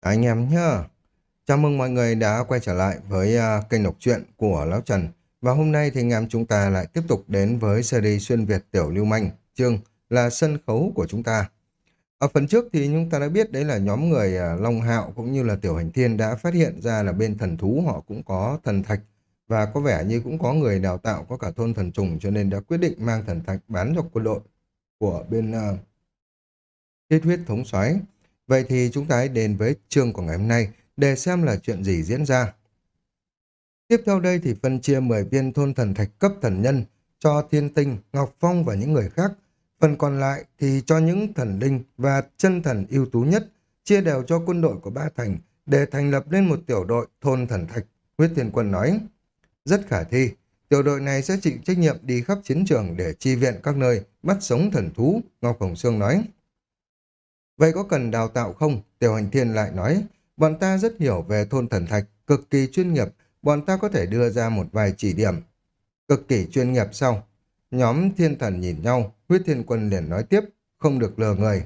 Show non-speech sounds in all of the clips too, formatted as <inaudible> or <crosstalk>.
Anh em nhá. Chào mừng mọi người đã quay trở lại với uh, kênh đọc truyện của Lão Trần. Và hôm nay thì anh em chúng ta lại tiếp tục đến với series xuyên Việt Tiểu Lưu Manh, chương là sân khấu của chúng ta. Ở phần trước thì chúng ta đã biết đấy là nhóm người uh, Long Hạo cũng như là Tiểu Hành Thiên đã phát hiện ra là bên thần thú họ cũng có thần thạch và có vẻ như cũng có người đào tạo có cả thôn thần trùng cho nên đã quyết định mang thần thạch bán cho quân đội của bên uh, thiết huyết thống soái Vậy thì chúng ta hãy đến với chương của ngày hôm nay để xem là chuyện gì diễn ra. Tiếp theo đây thì phân chia 10 viên thôn thần thạch cấp thần nhân cho Thiên Tinh, Ngọc Phong và những người khác. Phần còn lại thì cho những thần linh và chân thần ưu tú nhất chia đều cho quân đội của ba thành để thành lập lên một tiểu đội thôn thần thạch. Huyết Thiên Quân nói, rất khả thi, tiểu đội này sẽ chịu trách nhiệm đi khắp chiến trường để chi viện các nơi bắt sống thần thú, Ngọc Hồng Sương nói. Vậy có cần đào tạo không? Tiểu hành thiên lại nói, bọn ta rất hiểu về thôn thần thạch, cực kỳ chuyên nghiệp, bọn ta có thể đưa ra một vài chỉ điểm. Cực kỳ chuyên nghiệp sau. Nhóm thiên thần nhìn nhau, huyết thiên quân liền nói tiếp, không được lừa người.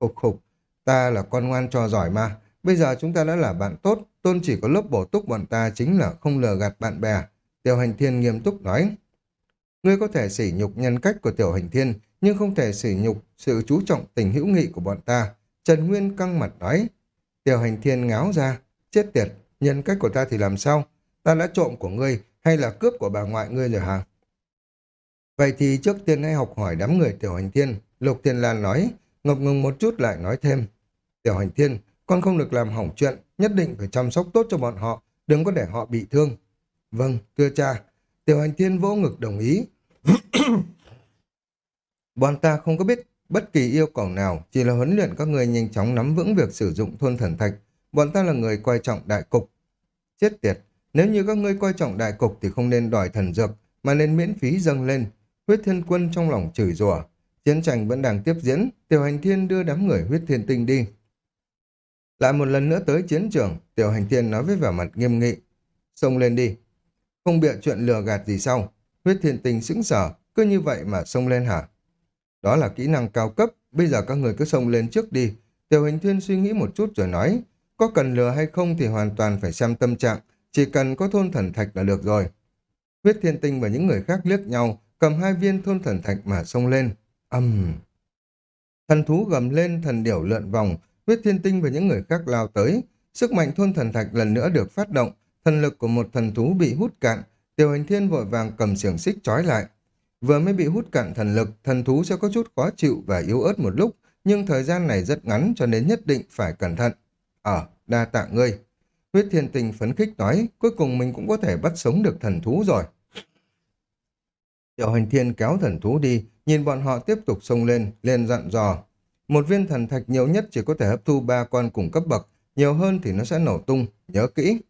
Khục khục, ta là con ngoan cho giỏi mà, bây giờ chúng ta đã là bạn tốt, tôn chỉ có lớp bổ túc bọn ta chính là không lừa gạt bạn bè. Tiểu hành thiên nghiêm túc nói, ngươi có thể sỉ nhục nhân cách của tiểu hành thiên, nhưng không thể sỉ nhục sự chú trọng tình hữu nghị của bọn ta. Trần Nguyên căng mặt nói, tiểu hành thiên ngáo ra, chết tiệt, nhân cách của ta thì làm sao? Ta đã trộm của ngươi hay là cướp của bà ngoại ngươi rồi hả? Vậy thì trước tiên hãy học hỏi đám người tiểu hành thiên, Lục Thiên Lan nói, ngập ngừng một chút lại nói thêm. Tiểu hành thiên, con không được làm hỏng chuyện, nhất định phải chăm sóc tốt cho bọn họ, đừng có để họ bị thương. Vâng, thưa cha, tiểu hành thiên vỗ ngực đồng ý. <clears throat> Bọn ta không có biết bất kỳ yêu cầu nào, chỉ là huấn luyện các người nhanh chóng nắm vững việc sử dụng thôn thần thạch. Bọn ta là người coi trọng đại cục. Chết tiệt, nếu như các ngươi coi trọng đại cục thì không nên đòi thần dược, mà nên miễn phí dâng lên. Huyết thiên quân trong lòng chửi rủa. Chiến tranh vẫn đang tiếp diễn, tiểu hành thiên đưa đám người huyết thiên tinh đi. Lại một lần nữa tới chiến trường, tiểu hành thiên nói với vẻ mặt nghiêm nghị. Xông lên đi. Không bịa chuyện lừa gạt gì sau. Huyết thiên tinh sững sở, cứ như vậy mà xông lên hả? Đó là kỹ năng cao cấp, bây giờ các người cứ xông lên trước đi. Tiểu hình thiên suy nghĩ một chút rồi nói, có cần lừa hay không thì hoàn toàn phải xem tâm trạng, chỉ cần có thôn thần thạch là được rồi. Huyết thiên tinh và những người khác liếc nhau, cầm hai viên thôn thần thạch mà xông lên. Âm! Uhm. Thần thú gầm lên, thần điểu lượn vòng, huyết thiên tinh và những người khác lao tới. Sức mạnh thôn thần thạch lần nữa được phát động, thần lực của một thần thú bị hút cạn, tiểu hành thiên vội vàng cầm xiềng xích trói lại. Vừa mới bị hút cạn thần lực, thần thú sẽ có chút khó chịu và yếu ớt một lúc, nhưng thời gian này rất ngắn cho nên nhất định phải cẩn thận. Ở, đa tạ ngươi. Huyết thiên tình phấn khích nói, cuối cùng mình cũng có thể bắt sống được thần thú rồi. Tiểu hành thiên kéo thần thú đi, nhìn bọn họ tiếp tục xông lên, lên dặn dò. Một viên thần thạch nhiều nhất chỉ có thể hấp thu ba con cùng cấp bậc, nhiều hơn thì nó sẽ nổ tung, nhớ kỹ.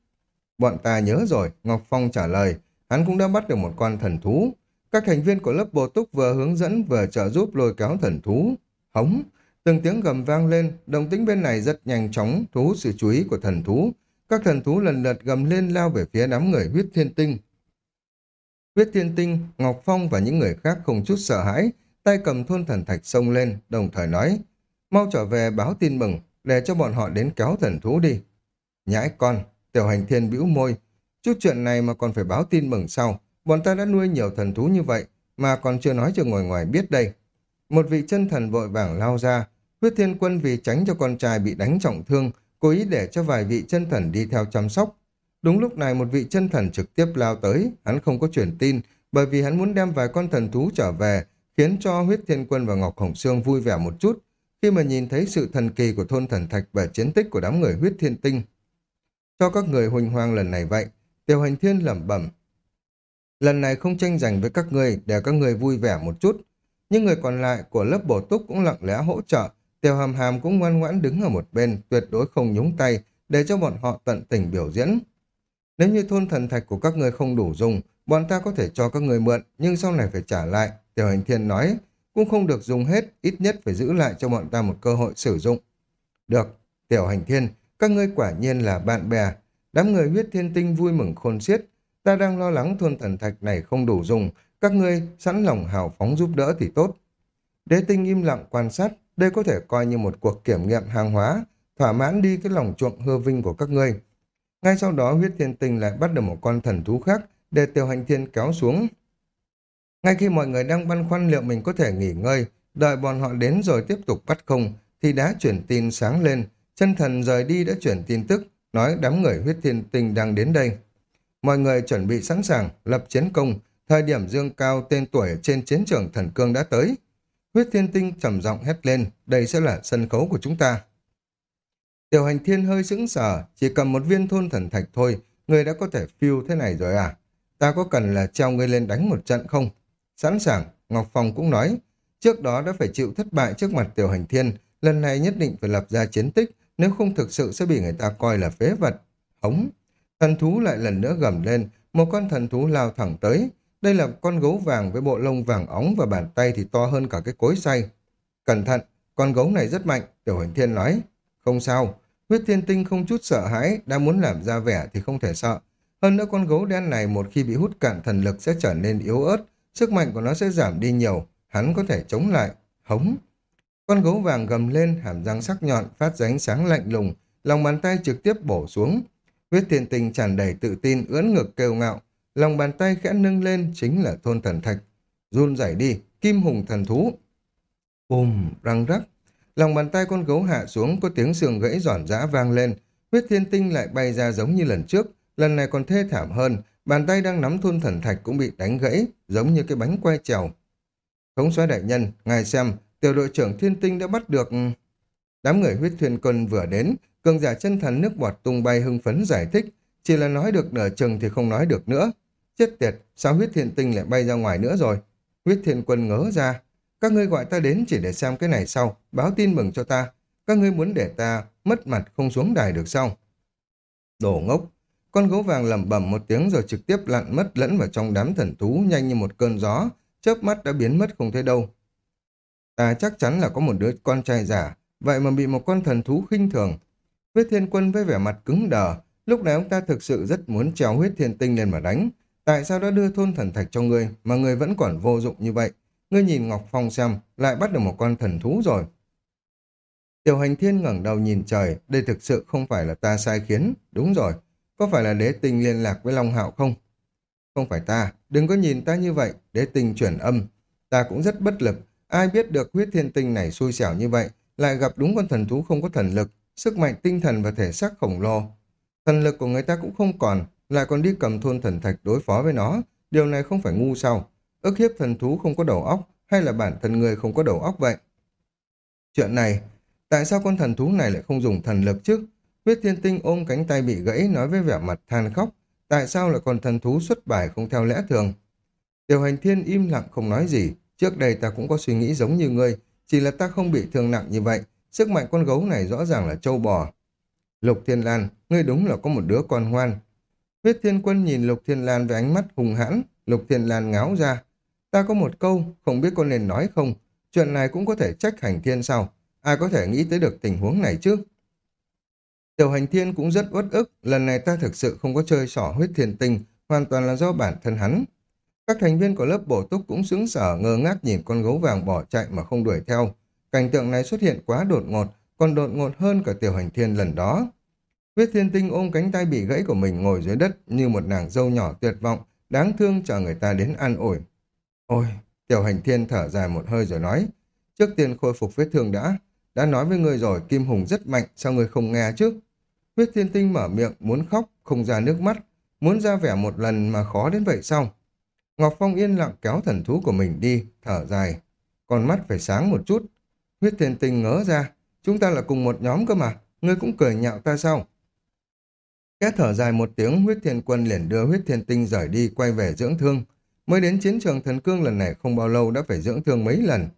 Bọn ta nhớ rồi, Ngọc Phong trả lời, hắn cũng đã bắt được một con thần thú, các thành viên của lớp bồ túc vừa hướng dẫn vừa trợ giúp lôi kéo thần thú. Hống! Từng tiếng gầm vang lên, đồng tính bên này rất nhanh chóng thu hút sự chú ý của thần thú. Các thần thú lần lượt gầm lên lao về phía đám người huyết thiên tinh. Huyết thiên tinh, Ngọc Phong và những người khác không chút sợ hãi, tay cầm thôn thần thạch sông lên, đồng thời nói, mau trở về báo tin mừng, để cho bọn họ đến kéo thần thú đi. Nhãi con, tiểu hành thiên bĩu môi, chút chuyện này mà còn phải báo tin mừng sau, Bọn ta đã nuôi nhiều thần thú như vậy, mà còn chưa nói cho ngồi ngoài biết đây. Một vị chân thần vội vàng lao ra, huyết thiên quân vì tránh cho con trai bị đánh trọng thương, cố ý để cho vài vị chân thần đi theo chăm sóc. Đúng lúc này một vị chân thần trực tiếp lao tới, hắn không có truyền tin, bởi vì hắn muốn đem vài con thần thú trở về, khiến cho huyết thiên quân và Ngọc Hồng Sương vui vẻ một chút, khi mà nhìn thấy sự thần kỳ của thôn thần thạch và chiến tích của đám người huyết thiên tinh. Cho các người huỳnh hoang lần này vậy, tiêu hành thiên lẩm bẩm, Lần này không tranh giành với các người để các người vui vẻ một chút. Nhưng người còn lại của lớp bổ túc cũng lặng lẽ hỗ trợ. Tiêu hàm hàm cũng ngoan ngoãn đứng ở một bên, tuyệt đối không nhúng tay, để cho bọn họ tận tình biểu diễn. Nếu như thôn thần thạch của các người không đủ dùng, bọn ta có thể cho các người mượn, nhưng sau này phải trả lại. Tiểu hành thiên nói, cũng không được dùng hết, ít nhất phải giữ lại cho bọn ta một cơ hội sử dụng. Được, tiểu hành thiên, các ngươi quả nhiên là bạn bè. Đám người huyết thiên tinh vui mừng khôn xiết, Ta đang lo lắng thôn thần thạch này không đủ dùng, các ngươi sẵn lòng hào phóng giúp đỡ thì tốt. Đế tinh im lặng quan sát, đây có thể coi như một cuộc kiểm nghiệm hàng hóa, thỏa mãn đi cái lòng chuộng hư vinh của các ngươi. Ngay sau đó huyết thiên tinh lại bắt được một con thần thú khác để tiểu hành thiên kéo xuống. Ngay khi mọi người đang băn khoăn liệu mình có thể nghỉ ngơi, đợi bọn họ đến rồi tiếp tục bắt không, thì đá chuyển tin sáng lên, chân thần rời đi đã chuyển tin tức, nói đám người huyết thiên tinh đang đến đây. Mọi người chuẩn bị sẵn sàng, lập chiến công, thời điểm dương cao tên tuổi trên chiến trường thần cương đã tới. Huyết thiên tinh trầm giọng hét lên, đây sẽ là sân khấu của chúng ta. Tiểu hành thiên hơi sững sờ, chỉ cầm một viên thôn thần thạch thôi, người đã có thể phiêu thế này rồi à? Ta có cần là treo ngươi lên đánh một trận không? Sẵn sàng, Ngọc Phong cũng nói. Trước đó đã phải chịu thất bại trước mặt tiểu hành thiên, lần này nhất định phải lập ra chiến tích, nếu không thực sự sẽ bị người ta coi là phế vật. Hống! Thần thú lại lần nữa gầm lên, một con thần thú lao thẳng tới. Đây là con gấu vàng với bộ lông vàng óng và bàn tay thì to hơn cả cái cối xay. Cẩn thận, con gấu này rất mạnh, tiểu huỳnh thiên nói. Không sao, huyết thiên tinh không chút sợ hãi, đã muốn làm ra vẻ thì không thể sợ. Hơn nữa con gấu đen này một khi bị hút cạn thần lực sẽ trở nên yếu ớt, sức mạnh của nó sẽ giảm đi nhiều, hắn có thể chống lại. Hống! Con gấu vàng gầm lên, hàm răng sắc nhọn, phát ra ánh sáng lạnh lùng, lòng bàn tay trực tiếp bổ xuống. Huyết thiên tinh tràn đầy tự tin, ưỡn ngực kêu ngạo, lòng bàn tay khẽ nâng lên chính là thôn thần thạch. Run rẩy đi, kim hùng thần thú. Bùm, răng rắc. Lòng bàn tay con gấu hạ xuống có tiếng xương gãy giòn giã vang lên. Huyết thiên tinh lại bay ra giống như lần trước, lần này còn thê thảm hơn. Bàn tay đang nắm thôn thần thạch cũng bị đánh gãy, giống như cái bánh quay trèo. Thống soái đại nhân, ngài xem, tiểu đội trưởng thiên tinh đã bắt được... Đám người huyết thuyền quân vừa đến, cường giả chân thần nước bọt tung bay hưng phấn giải thích, chỉ là nói được nửa chừng thì không nói được nữa. Chết tiệt, sao huyết thiên tinh lại bay ra ngoài nữa rồi? Huyết thiên quân ngớ ra. Các ngươi gọi ta đến chỉ để xem cái này sau, báo tin mừng cho ta. Các ngươi muốn để ta mất mặt không xuống đài được sao? Đổ ngốc. Con gấu vàng lẩm bẩm một tiếng rồi trực tiếp lặn mất lẫn vào trong đám thần thú nhanh như một cơn gió, chớp mắt đã biến mất không thấy đâu. Ta chắc chắn là có một đứa con trai giả, vậy mà bị một con thần thú khinh thường. Huyết thiên quân với vẻ mặt cứng đờ, lúc này ông ta thực sự rất muốn trèo huyết thiên tinh lên mà đánh. Tại sao đã đưa thôn thần thạch cho ngươi mà ngươi vẫn còn vô dụng như vậy? Ngươi nhìn Ngọc Phong xem, lại bắt được một con thần thú rồi. Tiểu hành thiên ngẩng đầu nhìn trời, đây thực sự không phải là ta sai khiến. Đúng rồi, có phải là đế tinh liên lạc với Long Hạo không? Không phải ta, đừng có nhìn ta như vậy, đế tinh chuyển âm. Ta cũng rất bất lực, ai biết được huyết thiên tinh này xui xẻo như vậy, lại gặp đúng con thần thú không có thần lực, sức mạnh tinh thần và thể xác khổng lồ. Thần lực của người ta cũng không còn, lại còn đi cầm thôn thần thạch đối phó với nó, điều này không phải ngu sao. Ức hiếp thần thú không có đầu óc, hay là bản thân người không có đầu óc vậy? Chuyện này, tại sao con thần thú này lại không dùng thần lực chứ? Huyết thiên tinh ôm cánh tay bị gãy nói với vẻ mặt than khóc, tại sao lại còn thần thú xuất bài không theo lẽ thường? Tiểu hành thiên im lặng không nói gì, trước đây ta cũng có suy nghĩ giống như ngươi, chỉ là ta không bị thương nặng như vậy, sức mạnh con gấu này rõ ràng là trâu bò. Lục Thiên Lan, ngươi đúng là có một đứa con ngoan. Huyết Thiên Quân nhìn Lục Thiên Lan với ánh mắt hùng hãn, Lục Thiên Lan ngáo ra. Ta có một câu, không biết con nên nói không, chuyện này cũng có thể trách hành thiên sao? Ai có thể nghĩ tới được tình huống này chứ? Tiểu hành thiên cũng rất uất ức, lần này ta thực sự không có chơi sỏ huyết thiên tinh, hoàn toàn là do bản thân hắn. Các thành viên của lớp bổ túc cũng sững sở ngơ ngác nhìn con gấu vàng bỏ chạy mà không đuổi theo. Cảnh tượng này xuất hiện quá đột ngột, còn đột ngột hơn cả tiểu hành thiên lần đó. Huyết thiên tinh ôm cánh tay bị gãy của mình ngồi dưới đất như một nàng dâu nhỏ tuyệt vọng, đáng thương chờ người ta đến an ủi. Ôi, tiểu hành thiên thở dài một hơi rồi nói, trước tiên khôi phục vết thương đã, đã nói với người rồi Kim Hùng rất mạnh, sao người không nghe chứ? Huyết thiên tinh mở miệng, muốn khóc, không ra nước mắt, muốn ra vẻ một lần mà khó đến vậy sao? Ngọc Phong yên lặng kéo thần thú của mình đi, thở dài. Con mắt phải sáng một chút. Huyết thiên tinh ngớ ra, chúng ta là cùng một nhóm cơ mà, ngươi cũng cười nhạo ta sao? Két thở dài một tiếng, huyết thiên quân liền đưa huyết thiên tinh rời đi quay về dưỡng thương. Mới đến chiến trường thần cương lần này không bao lâu đã phải dưỡng thương mấy lần.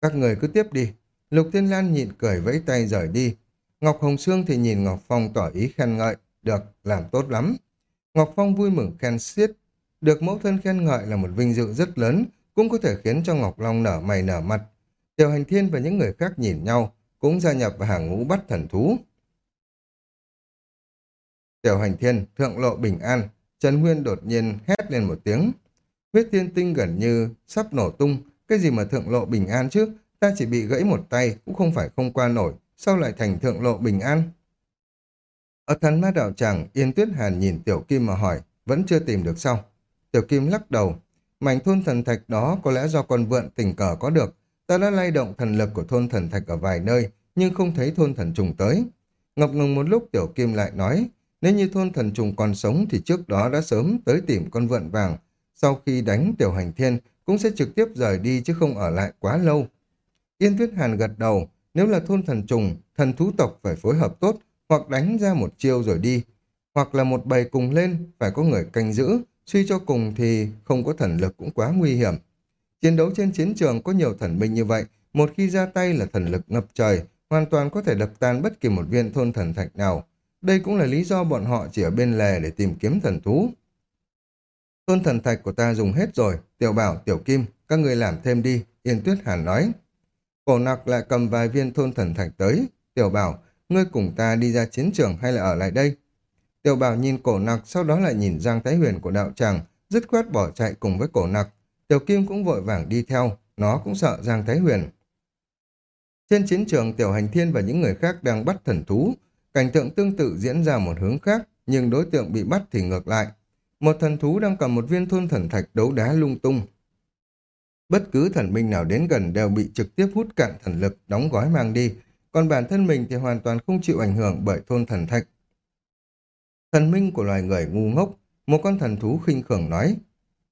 Các người cứ tiếp đi. Lục Thiên Lan nhịn cười vẫy tay rời đi. Ngọc Hồng Sương thì nhìn Ngọc Phong tỏ ý khen ngợi. Được, làm tốt lắm. Ngọc Phong vui mừng khen xiết. Được mẫu thân khen ngợi là một vinh dự rất lớn, cũng có thể khiến cho Ngọc Long nở mày nở mặt. Tiểu Hành Thiên và những người khác nhìn nhau, cũng gia nhập vào hàng ngũ bắt thần thú. Tiểu Hành Thiên, thượng lộ bình an, Trần Nguyên đột nhiên hét lên một tiếng. Huyết thiên tinh gần như sắp nổ tung, cái gì mà thượng lộ bình an chứ, ta chỉ bị gãy một tay, cũng không phải không qua nổi, sao lại thành thượng lộ bình an? Ở thần ma đạo tràng, Yên Tuyết Hàn nhìn Tiểu Kim mà hỏi, vẫn chưa tìm được sao? Tiểu Kim lắc đầu, mảnh thôn thần thạch đó có lẽ do con vượn tình cờ có được. Ta đã lay động thần lực của thôn thần thạch ở vài nơi, nhưng không thấy thôn thần trùng tới. Ngập ngừng một lúc Tiểu Kim lại nói, nếu như thôn thần trùng còn sống thì trước đó đã sớm tới tìm con vượn vàng. Sau khi đánh Tiểu Hành Thiên cũng sẽ trực tiếp rời đi chứ không ở lại quá lâu. Yên Tuyết Hàn gật đầu, nếu là thôn thần trùng, thần thú tộc phải phối hợp tốt, hoặc đánh ra một chiêu rồi đi, hoặc là một bầy cùng lên, phải có người canh giữ, suy cho cùng thì không có thần lực cũng quá nguy hiểm. Chiến đấu trên chiến trường có nhiều thần binh như vậy, một khi ra tay là thần lực ngập trời, hoàn toàn có thể đập tan bất kỳ một viên thôn thần thạch nào. Đây cũng là lý do bọn họ chỉ ở bên lề để tìm kiếm thần thú. Thôn thần thạch của ta dùng hết rồi, tiểu bảo, tiểu kim, các người làm thêm đi, Yên Tuyết Hàn nói. Cổ nặc lại cầm vài viên thôn thần thạch tới, tiểu bảo, ngươi cùng ta đi ra chiến trường hay là ở lại đây? Tiểu bảo nhìn cổ nặc, sau đó lại nhìn Giang Thái Huyền của đạo tràng, dứt khoát bỏ chạy cùng với cổ nặc. Tiểu Kim cũng vội vàng đi theo, nó cũng sợ Giang Thái Huyền. Trên chiến trường, Tiểu Hành Thiên và những người khác đang bắt thần thú. Cảnh tượng tương tự diễn ra một hướng khác, nhưng đối tượng bị bắt thì ngược lại. Một thần thú đang cầm một viên thôn thần thạch đấu đá lung tung. Bất cứ thần minh nào đến gần đều bị trực tiếp hút cạn thần lực, đóng gói mang đi, còn bản thân mình thì hoàn toàn không chịu ảnh hưởng bởi thôn thần thạch. Thần minh của loài người ngu ngốc, một con thần thú khinh khưởng nói.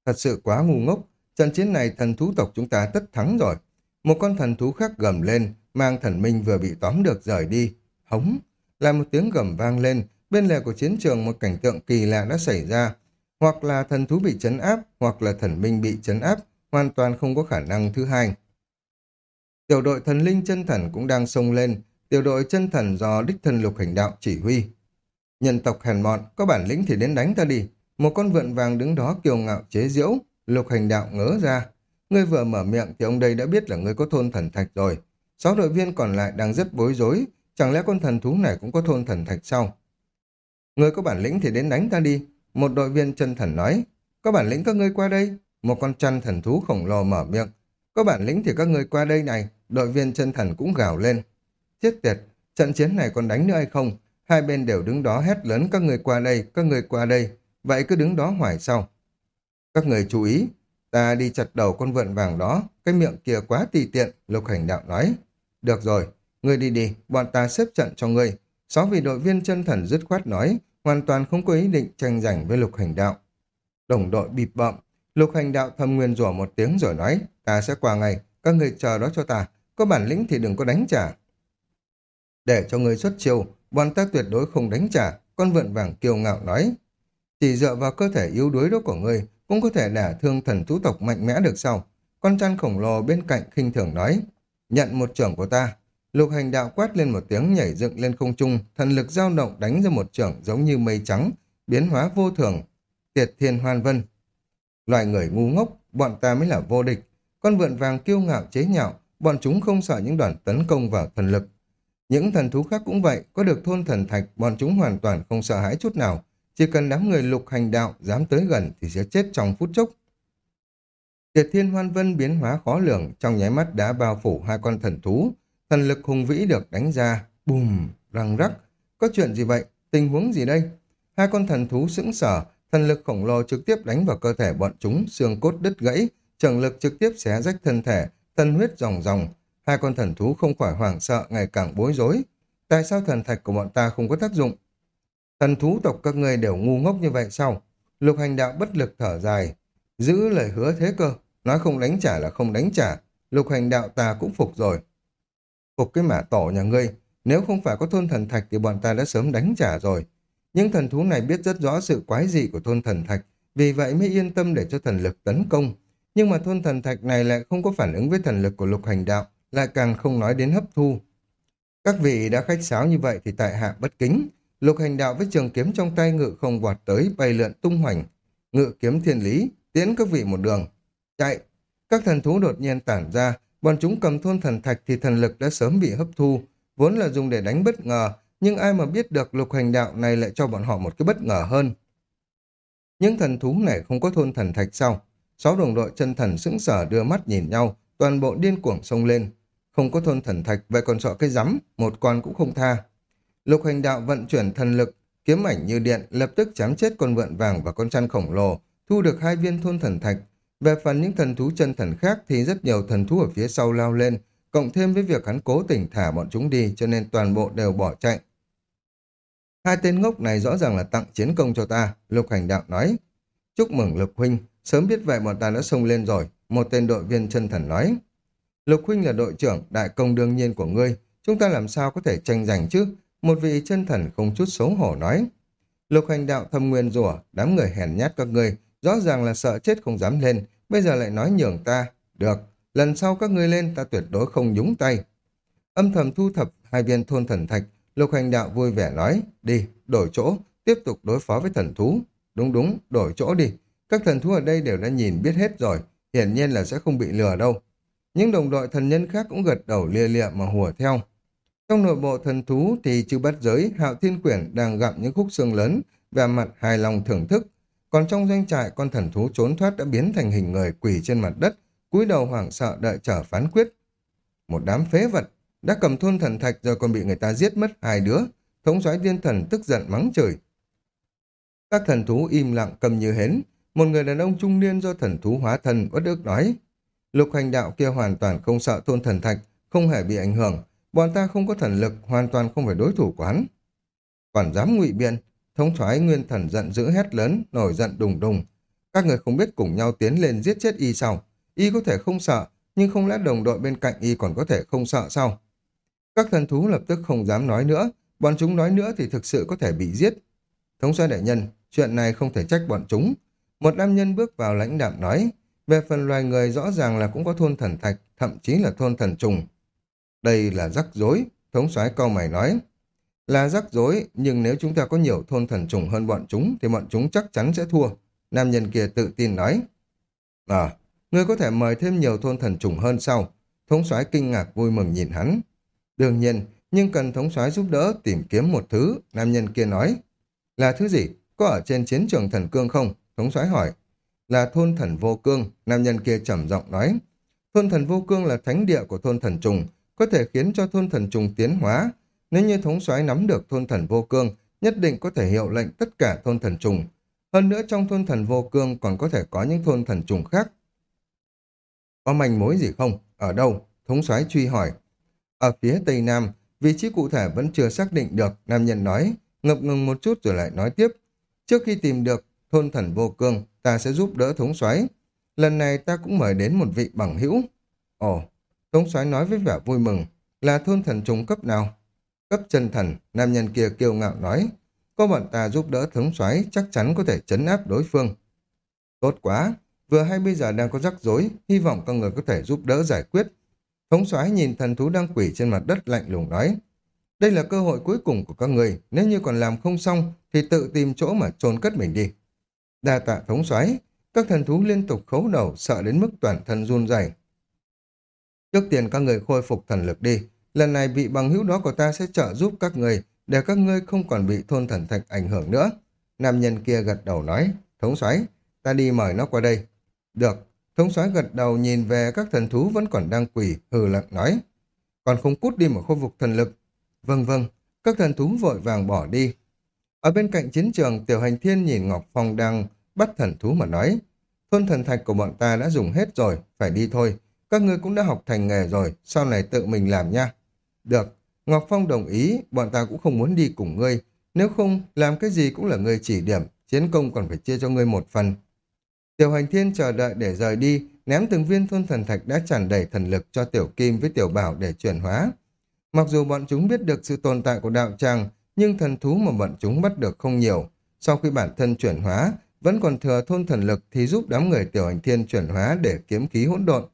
Thật sự quá ngu ngốc, trận chiến này thần thú tộc chúng ta tất thắng rồi. Một con thần thú khác gầm lên, mang thần minh vừa bị tóm được rời đi. Hống, là một tiếng gầm vang lên, bên lề của chiến trường một cảnh tượng kỳ lạ đã xảy ra. Hoặc là thần thú bị chấn áp, hoặc là thần minh bị chấn áp, hoàn toàn không có khả năng thứ hai. Tiểu đội thần linh chân thần cũng đang xông lên, tiểu đội chân thần do đích thân lục hành đạo chỉ huy. Nhân tộc hèn mọn, có bản lĩnh thì đến đánh ta đi. Một con vượn vàng đứng đó kiêu ngạo chế giễu, lục hành đạo ngớ ra. Ngươi vừa mở miệng thì ông đây đã biết là ngươi có thôn thần thạch rồi. Sáu đội viên còn lại đang rất bối rối, chẳng lẽ con thần thú này cũng có thôn thần thạch sao? Ngươi có bản lĩnh thì đến đánh ta đi. Một đội viên chân thần nói, có bản lĩnh các ngươi qua đây. Một con chăn thần thú khổng lồ mở miệng, có bản lĩnh thì các ngươi qua đây này, đội viên chân thần cũng gào lên. Chết tiệt, trận chiến này còn đánh nữa hay không? Hai bên đều đứng đó hét lớn các người qua đây, các người qua đây. Vậy cứ đứng đó hoài sau. Các người chú ý, ta đi chặt đầu con vượn vàng đó, cái miệng kia quá tùy tiện, lục hành đạo nói. Được rồi, ngươi đi đi, bọn ta xếp trận cho ngươi. Sáu vị đội viên chân thần dứt khoát nói, hoàn toàn không có ý định tranh giành với lục hành đạo. Đồng đội bịp bậm, lục hành đạo thầm nguyên rủa một tiếng rồi nói, ta sẽ qua ngày, các người chờ đó cho ta, có bản lĩnh thì đừng có đánh trả. Để cho người xuất chiêu, bọn ta tuyệt đối không đánh trả, con vượn vàng kiêu ngạo nói. Chỉ dựa vào cơ thể yếu đuối đó của ngươi, cũng có thể đả thương thần thú tộc mạnh mẽ được sao? Con chăn khổng lồ bên cạnh khinh thường nói, nhận một trưởng của ta. Lục hành đạo quát lên một tiếng nhảy dựng lên không trung, thần lực dao động đánh ra một trưởng giống như mây trắng, biến hóa vô thường, tiệt thiên hoan vân. Loài người ngu ngốc, bọn ta mới là vô địch. Con vượn vàng kiêu ngạo chế nhạo, bọn chúng không sợ những đoàn tấn công vào thần lực. Những thần thú khác cũng vậy, có được thôn thần thạch, bọn chúng hoàn toàn không sợ hãi chút nào. Chỉ cần đám người lục hành đạo dám tới gần thì sẽ chết trong phút chốc. Tiệt thiên hoan vân biến hóa khó lường, trong nháy mắt đã bao phủ hai con thần thú. Thần lực hùng vĩ được đánh ra, bùm, răng rắc. Có chuyện gì vậy? Tình huống gì đây? Hai con thần thú sững sở, thần lực khổng lồ trực tiếp đánh vào cơ thể bọn chúng, xương cốt đứt gãy, trường lực trực tiếp xé rách thân thể, thần huyết ròng ròng. Hai con thần thú không khỏi hoảng sợ, ngày càng bối rối. Tại sao thần thạch của bọn ta không có tác dụng? Thần thú tộc các ngươi đều ngu ngốc như vậy sao? Lục hành đạo bất lực thở dài. Giữ lời hứa thế cơ, nói không đánh trả là không đánh trả. Lục hành đạo ta cũng phục rồi. Phục cái mã tổ nhà ngươi, nếu không phải có thôn thần thạch thì bọn ta đã sớm đánh trả rồi. Những thần thú này biết rất rõ sự quái dị của thôn thần thạch, vì vậy mới yên tâm để cho thần lực tấn công. Nhưng mà thôn thần thạch này lại không có phản ứng với thần lực của lục hành đạo, lại càng không nói đến hấp thu. Các vị đã khách sáo như vậy thì tại hạ bất kính. Lục hành đạo với trường kiếm trong tay ngự không vọt tới bay lượn tung hoành. Ngự kiếm thiên lý, tiến các vị một đường. Chạy! Các thần thú đột nhiên tản ra, bọn chúng cầm thôn thần thạch thì thần lực đã sớm bị hấp thu, vốn là dùng để đánh bất ngờ, nhưng ai mà biết được lục hành đạo này lại cho bọn họ một cái bất ngờ hơn. Những thần thú này không có thôn thần thạch sau. Sáu đồng đội chân thần sững sờ đưa mắt nhìn nhau, toàn bộ điên cuồng xông lên không có thôn thần thạch, vậy còn sợ cái rắm, một con cũng không tha. Lục hành đạo vận chuyển thần lực, kiếm ảnh như điện, lập tức chém chết con vượn vàng và con chăn khổng lồ, thu được hai viên thôn thần thạch. Về phần những thần thú chân thần khác thì rất nhiều thần thú ở phía sau lao lên, cộng thêm với việc hắn cố tình thả bọn chúng đi cho nên toàn bộ đều bỏ chạy. Hai tên ngốc này rõ ràng là tặng chiến công cho ta, Lục Hành Đạo nói. Chúc mừng Lục Huynh, sớm biết vậy bọn ta đã xông lên rồi, một tên đội viên chân thần nói. Lục Huynh là đội trưởng, đại công đương nhiên của ngươi, chúng ta làm sao có thể tranh giành chứ? Một vị chân thần không chút xấu hổ nói. Lục Hành Đạo thâm nguyên rủa đám người hèn nhát các ngươi, rõ ràng là sợ chết không dám lên, bây giờ lại nói nhường ta. Được, lần sau các ngươi lên ta tuyệt đối không nhúng tay. Âm thầm thu thập hai viên thôn thần thạch, Lục hành đạo vui vẻ nói, đi, đổi chỗ, tiếp tục đối phó với thần thú. Đúng đúng, đổi chỗ đi. Các thần thú ở đây đều đã nhìn biết hết rồi, hiển nhiên là sẽ không bị lừa đâu. Những đồng đội thần nhân khác cũng gật đầu lia lịa mà hùa theo. Trong nội bộ thần thú thì chư bắt giới, hạo thiên quyển đang gặm những khúc xương lớn, và mặt hài lòng thưởng thức. Còn trong doanh trại, con thần thú trốn thoát đã biến thành hình người quỳ trên mặt đất, cúi đầu hoảng sợ đợi chờ phán quyết. Một đám phế vật, đã cầm thôn thần thạch rồi còn bị người ta giết mất hai đứa. Thống soái viên thần tức giận mắng trời. Các thần thú im lặng cầm như hến. Một người đàn ông trung niên do thần thú hóa thần bất ước nói. Lục hành đạo kia hoàn toàn không sợ thôn thần thạch, không hề bị ảnh hưởng. Bọn ta không có thần lực, hoàn toàn không phải đối thủ của hắn. Còn dám ngụy biện, thống thoái nguyên thần giận dữ hét lớn, nổi giận đùng đùng. Các người không biết cùng nhau tiến lên giết chết y sao? Y có thể không sợ, nhưng không lẽ đồng đội bên cạnh y còn có thể không sợ sao? Các thần thú lập tức không dám nói nữa, bọn chúng nói nữa thì thực sự có thể bị giết. Thống soái đại nhân, chuyện này không thể trách bọn chúng. Một nam nhân bước vào lãnh đạm nói, về phần loài người rõ ràng là cũng có thôn thần thạch, thậm chí là thôn thần trùng. Đây là rắc rối, thống soái câu mày nói. Là rắc rối, nhưng nếu chúng ta có nhiều thôn thần trùng hơn bọn chúng, thì bọn chúng chắc chắn sẽ thua. Nam nhân kia tự tin nói. À, ngươi có thể mời thêm nhiều thôn thần trùng hơn sau. Thống soái kinh ngạc vui mừng nhìn hắn. Đương nhiên, nhưng cần thống soái giúp đỡ tìm kiếm một thứ, nam nhân kia nói. Là thứ gì? Có ở trên chiến trường thần cương không? Thống soái hỏi. Là thôn thần vô cương, nam nhân kia trầm giọng nói. Thôn thần vô cương là thánh địa của thôn thần trùng, có thể khiến cho thôn thần trùng tiến hóa. Nếu như thống soái nắm được thôn thần vô cương, nhất định có thể hiệu lệnh tất cả thôn thần trùng. Hơn nữa trong thôn thần vô cương còn có thể có những thôn thần trùng khác. Có manh mối gì không? Ở đâu? Thống soái truy hỏi. Ở phía tây nam, vị trí cụ thể vẫn chưa xác định được, nam nhân nói, ngập ngừng một chút rồi lại nói tiếp. Trước khi tìm được thôn thần vô cương, ta sẽ giúp đỡ thống soái. Lần này ta cũng mời đến một vị bằng hữu. Ồ, thống soái nói với vẻ vui mừng, là thôn thần trung cấp nào? Cấp chân thần, nam nhân kia kiêu ngạo nói, có bọn ta giúp đỡ thống soái chắc chắn có thể chấn áp đối phương. Tốt quá, vừa hay bây giờ đang có rắc rối, hy vọng các người có thể giúp đỡ giải quyết. Thống soái nhìn thần thú đang quỷ trên mặt đất lạnh lùng nói. Đây là cơ hội cuối cùng của các người, nếu như còn làm không xong thì tự tìm chỗ mà chôn cất mình đi. Đa tạ thống soái, các thần thú liên tục khấu đầu sợ đến mức toàn thân run rẩy. Trước tiên các người khôi phục thần lực đi, lần này vị bằng hữu đó của ta sẽ trợ giúp các người để các ngươi không còn bị thôn thần thạch ảnh hưởng nữa. Nam nhân kia gật đầu nói, thống soái, ta đi mời nó qua đây. Được, Thống soái gật đầu nhìn về các thần thú vẫn còn đang quỳ, hừ lặng nói. Còn không cút đi một khu vực thần lực. Vâng vâng, các thần thú vội vàng bỏ đi. Ở bên cạnh chiến trường, tiểu hành thiên nhìn Ngọc Phong đang bắt thần thú mà nói. Thôn thần thạch của bọn ta đã dùng hết rồi, phải đi thôi. Các ngươi cũng đã học thành nghề rồi, sau này tự mình làm nha. Được, Ngọc Phong đồng ý, bọn ta cũng không muốn đi cùng ngươi. Nếu không, làm cái gì cũng là ngươi chỉ điểm, chiến công còn phải chia cho ngươi một phần. Tiểu hành thiên chờ đợi để rời đi, ném từng viên thôn thần thạch đã tràn đầy thần lực cho tiểu kim với tiểu bảo để chuyển hóa. Mặc dù bọn chúng biết được sự tồn tại của đạo tràng, nhưng thần thú mà bọn chúng bắt được không nhiều. Sau khi bản thân chuyển hóa, vẫn còn thừa thôn thần lực thì giúp đám người tiểu hành thiên chuyển hóa để kiếm khí hỗn độn.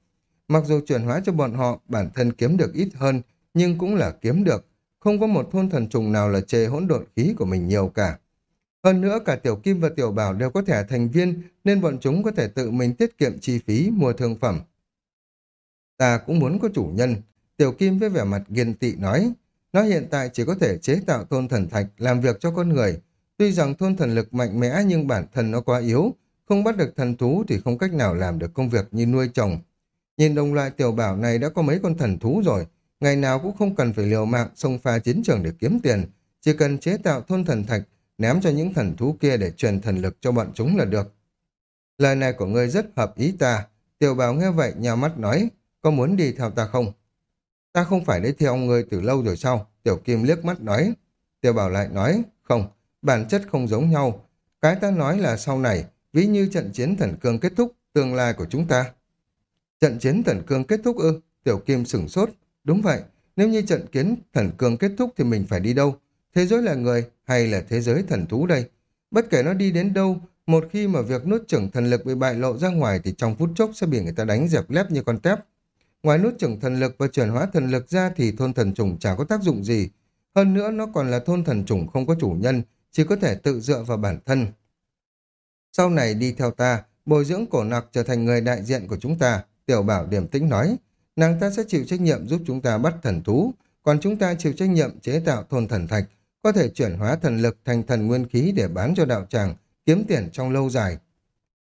Mặc dù chuyển hóa cho bọn họ, bản thân kiếm được ít hơn, nhưng cũng là kiếm được. Không có một thôn thần trùng nào là chê hỗn độn khí của mình nhiều cả. Hơn nữa cả Tiểu Kim và Tiểu Bảo đều có thẻ thành viên nên bọn chúng có thể tự mình tiết kiệm chi phí mua thương phẩm. Ta cũng muốn có chủ nhân. Tiểu Kim với vẻ mặt ghiền tị nói. Nó hiện tại chỉ có thể chế tạo thôn thần thạch làm việc cho con người. Tuy rằng thôn thần lực mạnh mẽ nhưng bản thân nó quá yếu. Không bắt được thần thú thì không cách nào làm được công việc như nuôi trồng. Nhìn đồng loại tiểu bảo này đã có mấy con thần thú rồi, ngày nào cũng không cần phải liều mạng xông pha chiến trường để kiếm tiền, chỉ cần chế tạo thôn thần thạch, ném cho những thần thú kia để truyền thần lực cho bọn chúng là được. Lời này của ngươi rất hợp ý ta. Tiểu bảo nghe vậy nhào mắt nói, có muốn đi theo ta không? Ta không phải đi theo ngươi từ lâu rồi sao? Tiểu Kim liếc mắt nói. Tiểu bảo lại nói, không, bản chất không giống nhau. Cái ta nói là sau này, ví như trận chiến thần cương kết thúc, tương lai của chúng ta. Trận chiến thần cương kết thúc ư? Tiểu Kim sửng sốt. Đúng vậy, nếu như trận kiến thần cương kết thúc thì mình phải đi đâu? Thế giới là người hay là thế giới thần thú đây? Bất kể nó đi đến đâu, một khi mà việc nuốt chửng thần lực bị bại lộ ra ngoài thì trong phút chốc sẽ bị người ta đánh dẹp lép như con tép. Ngoài nút trưởng thần lực và chuyển hóa thần lực ra thì thôn thần trùng chả có tác dụng gì. Hơn nữa nó còn là thôn thần trùng không có chủ nhân, chỉ có thể tự dựa vào bản thân. Sau này đi theo ta, bồi dưỡng cổ nặc trở thành người đại diện của chúng ta, tiểu bảo điểm tĩnh nói. Nàng ta sẽ chịu trách nhiệm giúp chúng ta bắt thần thú, còn chúng ta chịu trách nhiệm chế tạo thôn thần thạch, có thể chuyển hóa thần lực thành thần nguyên khí để bán cho đạo tràng, kiếm tiền trong lâu dài.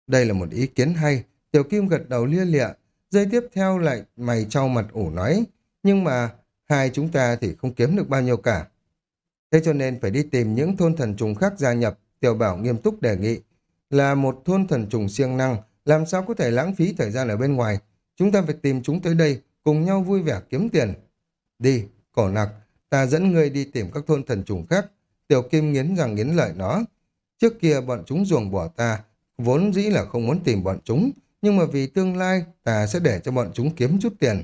Đây là một ý kiến hay, Tiểu Kim gật đầu lia lịa, giây tiếp theo lại mày trao mặt ủ nói, nhưng mà hai chúng ta thì không kiếm được bao nhiêu cả. Thế cho nên phải đi tìm những thôn thần trùng khác gia nhập, Tiểu Bảo nghiêm túc đề nghị, là một thôn thần trùng siêng năng, làm sao có thể lãng phí thời gian ở bên ngoài, chúng ta phải tìm chúng tới đây, cùng nhau vui vẻ kiếm tiền. Đi, cổ nặc, ta dẫn ngươi đi tìm các thôn thần trùng khác. Tiểu Kim nghiến rằng nghiến lợi nó, Trước kia bọn chúng ruồng bỏ ta, vốn dĩ là không muốn tìm bọn chúng, nhưng mà vì tương lai ta sẽ để cho bọn chúng kiếm chút tiền.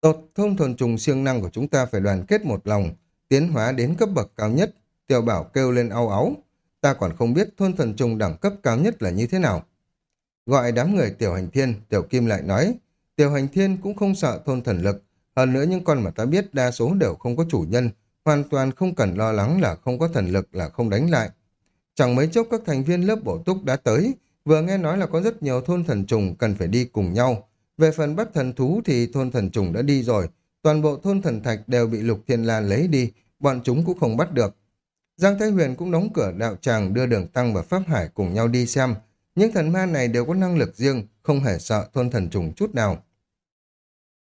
Tột thông thuần trùng siêng năng của chúng ta phải đoàn kết một lòng, tiến hóa đến cấp bậc cao nhất. Tiểu bảo kêu lên au áu. Ta còn không biết thôn thần trùng đẳng cấp cao nhất là như thế nào. Gọi đám người tiểu hành thiên, tiểu kim lại nói, tiểu hành thiên cũng không sợ thôn thần lực. Hơn nữa những con mà ta biết đa số đều không có chủ nhân, hoàn toàn không cần lo lắng là không có thần lực là không đánh lại. Chẳng mấy chốc các thành viên lớp bổ túc đã tới, vừa nghe nói là có rất nhiều thôn thần trùng cần phải đi cùng nhau. Về phần bắt thần thú thì thôn thần trùng đã đi rồi, toàn bộ thôn thần thạch đều bị Lục Thiên Lan lấy đi, bọn chúng cũng không bắt được. Giang Thái Huyền cũng đóng cửa đạo tràng đưa đường Tăng và Pháp Hải cùng nhau đi xem. Những thần ma này đều có năng lực riêng, không hề sợ thôn thần trùng chút nào.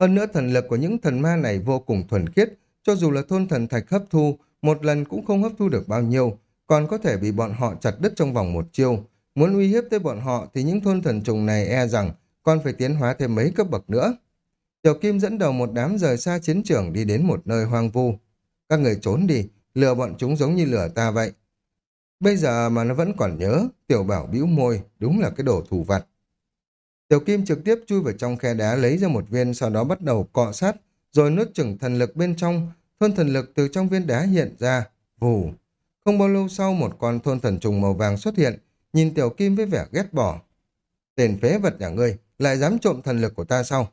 Hơn nữa thần lực của những thần ma này vô cùng thuần khiết, cho dù là thôn thần thạch hấp thu, một lần cũng không hấp thu được bao nhiêu, còn có thể bị bọn họ chặt đứt trong vòng một chiêu. Muốn uy hiếp tới bọn họ thì những thôn thần trùng này e rằng còn phải tiến hóa thêm mấy cấp bậc nữa. Tiểu Kim dẫn đầu một đám rời xa chiến trường đi đến một nơi hoang vu. Các người trốn đi, lừa bọn chúng giống như lừa ta vậy. Bây giờ mà nó vẫn còn nhớ, Tiểu Bảo bĩu môi, đúng là cái đồ thủ vặt. Tiểu Kim trực tiếp chui vào trong khe đá lấy ra một viên, sau đó bắt đầu cọ sát, rồi nuốt chửng thần lực bên trong. Thôn thần lực từ trong viên đá hiện ra, vù, không bao lâu sau một con thôn thần trùng màu vàng xuất hiện, nhìn Tiểu Kim với vẻ ghét bỏ. Tên phế vật nhà ngươi, lại dám trộm thần lực của ta sao?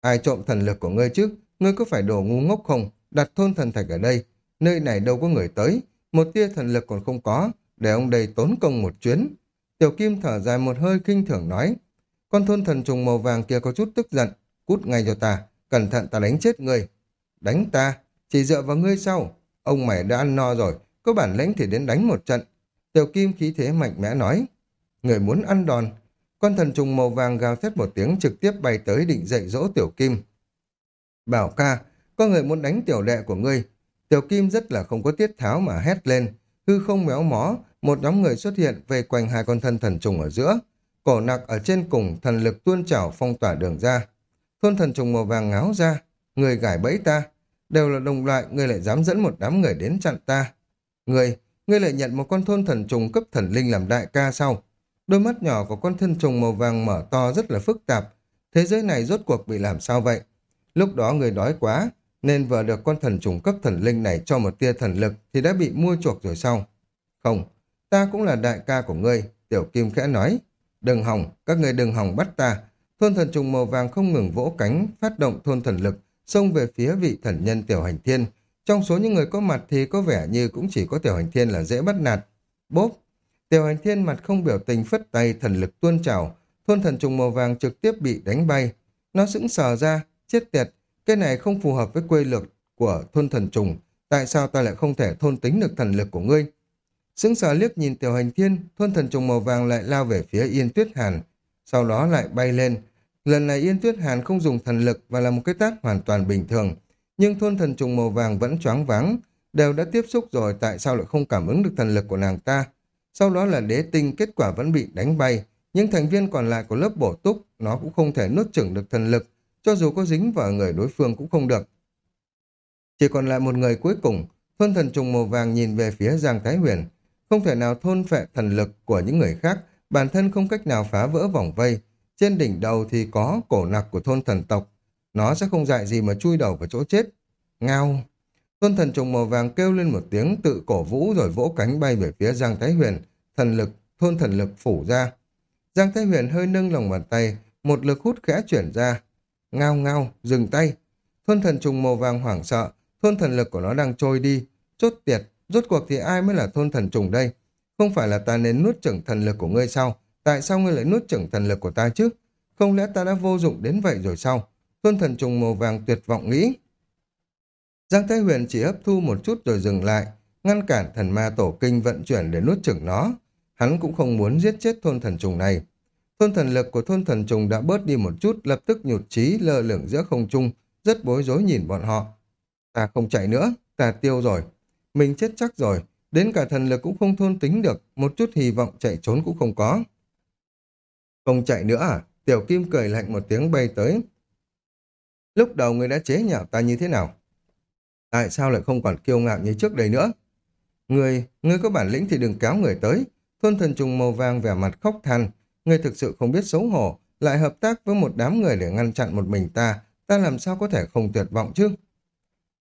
Ai trộm thần lực của ngươi chứ? Ngươi có phải đồ ngu ngốc không? Đặt thôn thần thạch ở đây, nơi này đâu có người tới, một tia thần lực còn không có, để ông đây tốn công một chuyến. Tiểu Kim thở dài một hơi kinh thường nói, con thôn thần trùng màu vàng kia có chút tức giận, cút ngay cho ta, cẩn thận ta đánh chết ngươi. Đánh ta? Chỉ dựa vào ngươi sau. Ông mày đã ăn no rồi, có bản lĩnh thì đến đánh một trận. Tiểu Kim khí thế mạnh mẽ nói. Người muốn ăn đòn. Con thần trùng màu vàng gào thét một tiếng trực tiếp bay tới định dạy dỗ Tiểu Kim. Bảo ca, có người muốn đánh tiểu đệ của ngươi. Tiểu Kim rất là không có tiết tháo mà hét lên. Hư không méo mó, một nhóm người xuất hiện về quanh hai con thân thần trùng ở giữa. Cổ nặc ở trên cùng, thần lực tuôn trào phong tỏa đường ra. Thôn thần trùng màu vàng ngáo ra. Người gải bẫy ta. Đều là đồng loại, người lại dám dẫn một đám người đến chặn ta. người ngươi lại nhận một con thôn thần trùng cấp thần linh làm đại ca sao? Đôi mắt nhỏ của con thân trùng màu vàng mở to rất là phức tạp. Thế giới này rốt cuộc bị làm sao vậy? Lúc đó người đói quá, nên vừa được con thần trùng cấp thần linh này cho một tia thần lực thì đã bị mua chuộc rồi sao? Không, ta cũng là đại ca của ngươi, tiểu kim khẽ nói. Đừng hỏng, các ngươi đừng hỏng bắt ta. Thôn thần trùng màu vàng không ngừng vỗ cánh, phát động thôn thần lực, xông về phía vị thần nhân tiểu hành thiên, trong số những người có mặt thì có vẻ như cũng chỉ có Tiểu Hành Thiên là dễ bắt nạt. Bốp! Tiểu Hành Thiên mặt không biểu tình phất tay thần lực tuôn trào, thôn thần trùng màu vàng trực tiếp bị đánh bay. Nó sững sờ ra, chết tiệt, cái này không phù hợp với quy luật của thôn thần trùng. Tại sao ta lại không thể thôn tính được thần lực của ngươi? Sững sờ liếc nhìn Tiểu Hành Thiên, thôn thần trùng màu vàng lại lao về phía Yên Tuyết Hàn. Sau đó lại bay lên, Lần này Yên Tuyết Hàn không dùng thần lực và là một cái tát hoàn toàn bình thường, nhưng thôn thần trùng màu vàng vẫn choáng váng, đều đã tiếp xúc rồi tại sao lại không cảm ứng được thần lực của nàng ta. Sau đó là đế tinh kết quả vẫn bị đánh bay, những thành viên còn lại của lớp bổ túc nó cũng không thể nuốt chửng được thần lực, cho dù có dính vào người đối phương cũng không được. Chỉ còn lại một người cuối cùng, thôn thần trùng màu vàng nhìn về phía Giang Thái Huyền, không thể nào thôn phệ thần lực của những người khác, bản thân không cách nào phá vỡ vòng vây. Trên đỉnh đầu thì có cổ nặc của thôn thần tộc, nó sẽ không dại gì mà chui đầu vào chỗ chết. Ngao! Thôn thần trùng màu vàng kêu lên một tiếng tự cổ vũ rồi vỗ cánh bay về phía Giang Thái Huyền, thần lực, thôn thần lực phủ ra. Giang Thái Huyền hơi nâng lòng bàn tay, một lực hút khẽ chuyển ra. Ngao ngao, dừng tay. Thôn thần trùng màu vàng hoảng sợ, thôn thần lực của nó đang trôi đi. Chốt tiệt, rốt cuộc thì ai mới là thôn thần trùng đây? Không phải là ta nên nuốt chửng thần lực của ngươi sao? Tại sao ngươi lại nuốt chửng thần lực của ta chứ? Không lẽ ta đã vô dụng đến vậy rồi sao? Thôn thần trùng màu vàng tuyệt vọng nghĩ. Giang Thái Huyền chỉ hấp thu một chút rồi dừng lại, ngăn cản thần ma tổ kinh vận chuyển để nuốt chửng nó. Hắn cũng không muốn giết chết thôn thần trùng này. Thôn thần lực của thôn thần trùng đã bớt đi một chút, lập tức nhụt chí lơ lửng giữa không trung, rất bối rối nhìn bọn họ. Ta không chạy nữa, ta tiêu rồi. Mình chết chắc rồi, đến cả thần lực cũng không thôn tính được, một chút hy vọng chạy trốn cũng không có. Không chạy nữa à? Tiểu Kim cười lạnh một tiếng bay tới. Lúc đầu người đã chế nhạo ta như thế nào? Tại sao lại không còn kiêu ngạo như trước đây nữa? Người, người có bản lĩnh thì đừng kéo người tới. Thôn thần trùng màu vàng vẻ mặt khóc than. Người thực sự không biết xấu hổ, lại hợp tác với một đám người để ngăn chặn một mình ta. Ta làm sao có thể không tuyệt vọng chứ?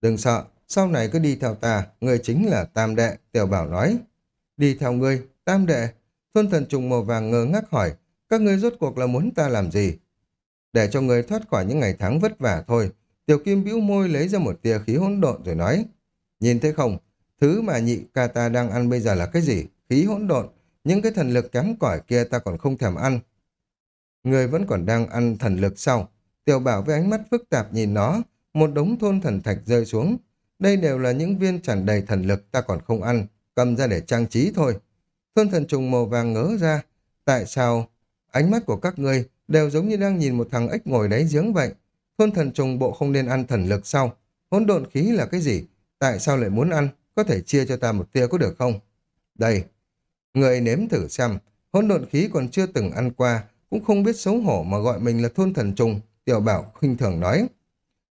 Đừng sợ, sau này cứ đi theo ta, người chính là Tam Đệ, Tiểu Bảo nói. Đi theo ngươi, Tam Đệ. Thôn thần trùng màu vàng ngơ ngác hỏi, các ngươi rốt cuộc là muốn ta làm gì? Để cho người thoát khỏi những ngày tháng vất vả thôi. Tiểu Kim bĩu môi lấy ra một tia khí hỗn độn rồi nói, nhìn thấy không, thứ mà nhị ca ta đang ăn bây giờ là cái gì? Khí hỗn độn, những cái thần lực kém cỏi kia ta còn không thèm ăn. Người vẫn còn đang ăn thần lực sau. Tiểu bảo với ánh mắt phức tạp nhìn nó, một đống thôn thần thạch rơi xuống. Đây đều là những viên tràn đầy thần lực ta còn không ăn, cầm ra để trang trí thôi. Thôn thần trùng màu vàng ngớ ra, tại sao ánh mắt của các ngươi đều giống như đang nhìn một thằng ếch ngồi đáy giếng vậy. Thôn thần trùng bộ không nên ăn thần lực sau. Hỗn độn khí là cái gì? Tại sao lại muốn ăn? Có thể chia cho ta một tia có được không? Đây, người nếm thử xem. Hỗn độn khí còn chưa từng ăn qua, cũng không biết xấu hổ mà gọi mình là thôn thần trùng. Tiểu bảo khinh thường nói.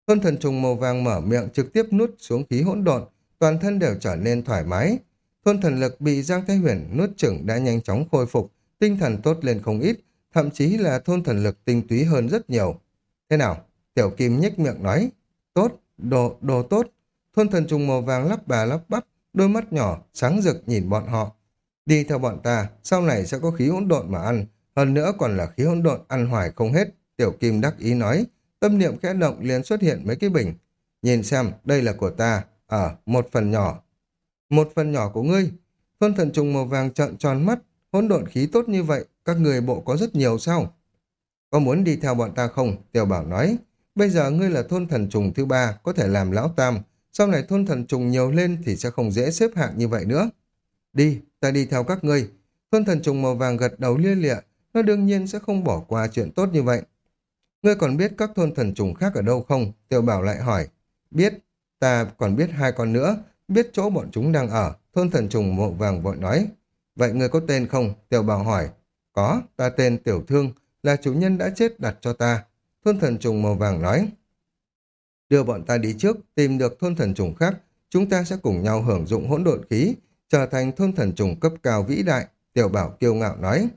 Thôn thần trùng màu vàng mở miệng trực tiếp nuốt xuống khí hỗn độn, toàn thân đều trở nên thoải mái. Thôn thần lực bị Giang Thái Huyền nuốt chửng đã nhanh chóng khôi phục, tinh thần tốt lên không ít, thậm chí là thôn thần lực tinh túy hơn rất nhiều. Thế nào? Tiểu Kim nhếch miệng nói. Tốt, đồ, đồ tốt. Thôn thần trùng màu vàng lắp bà lắp bắp, đôi mắt nhỏ, sáng rực nhìn bọn họ. Đi theo bọn ta, sau này sẽ có khí hỗn độn mà ăn, hơn nữa còn là khí hỗn độn ăn hoài không hết. Tiểu Kim đắc ý nói, tâm niệm khẽ động liền xuất hiện mấy cái bình. Nhìn xem, đây là của ta, ở à, một phần nhỏ. Một phần nhỏ của ngươi. Thôn thần trùng màu vàng trợn tròn mắt, hỗn độn khí tốt như vậy, các người bộ có rất nhiều sao? Có muốn đi theo bọn ta không? Tiểu bảo nói, bây giờ ngươi là thôn thần trùng thứ ba, có thể làm lão tam. Sau này thôn thần trùng nhiều lên thì sẽ không dễ xếp hạng như vậy nữa. Đi, ta đi theo các ngươi. Thôn thần trùng màu vàng gật đầu lia lịa, nó đương nhiên sẽ không bỏ qua chuyện tốt như vậy. Ngươi còn biết các thôn thần trùng khác ở đâu không? Tiểu bảo lại hỏi. Biết, ta còn biết hai con nữa, biết chỗ bọn chúng đang ở. Thôn thần trùng màu vàng vội nói. Vậy ngươi có tên không? Tiểu bảo hỏi. Có, ta tên Tiểu Thương, là chủ nhân đã chết đặt cho ta. Thôn thần trùng màu vàng nói. Đưa bọn ta đi trước, tìm được thôn thần trùng khác, chúng ta sẽ cùng nhau hưởng dụng hỗn độn khí, trở thành thôn thần trùng cấp cao vĩ đại, tiểu bảo kiêu ngạo nói.